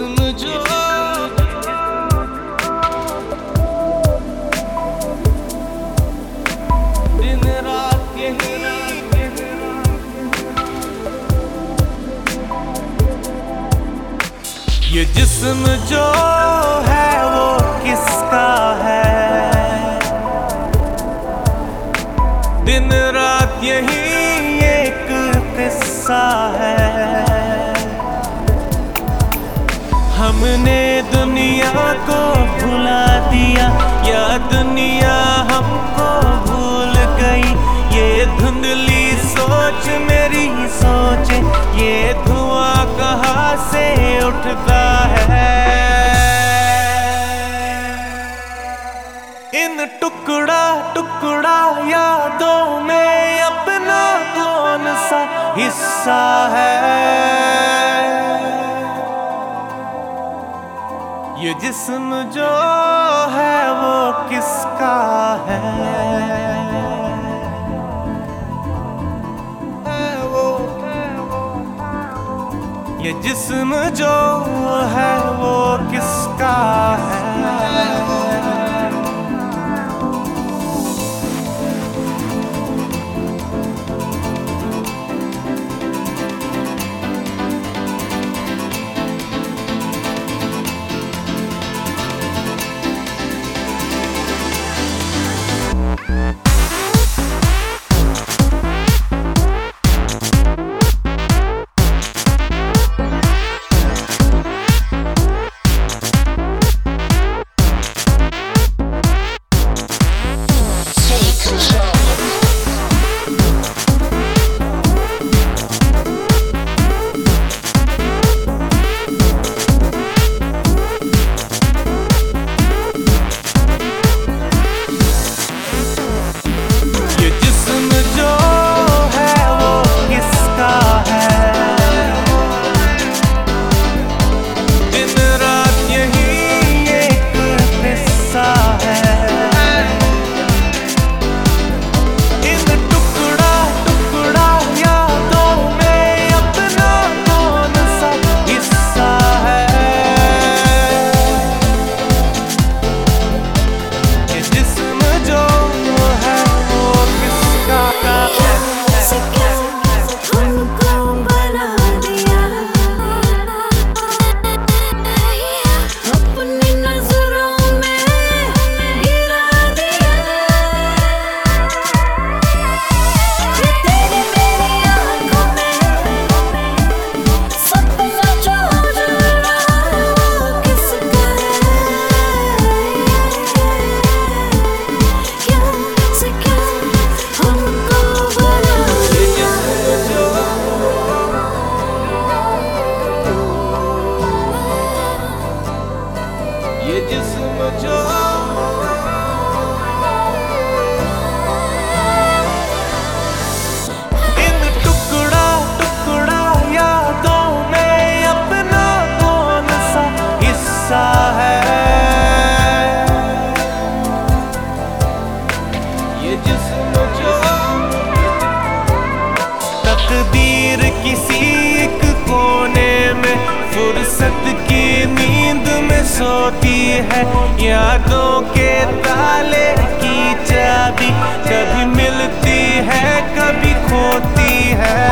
जो। दिन रात यही ये जिस्म जो है हमने दुनिया को भुला दिया। या दुनिया हमको भूल गई। ये धुंधली सोच मेरी सोच। ये धुआँ कहाँ से उठता है? इन टुकड़ा टुकड़ा यादों में अपना कौन सा हिस्सा है? ये जिस्म जो है वो किसका है? ये जिस्म जो है वो तकदीर किसी एक कोने में फुर्सत की नींद में सोती है। यादों के ताले की चाबी कभी मिलती है, कभी खोती है।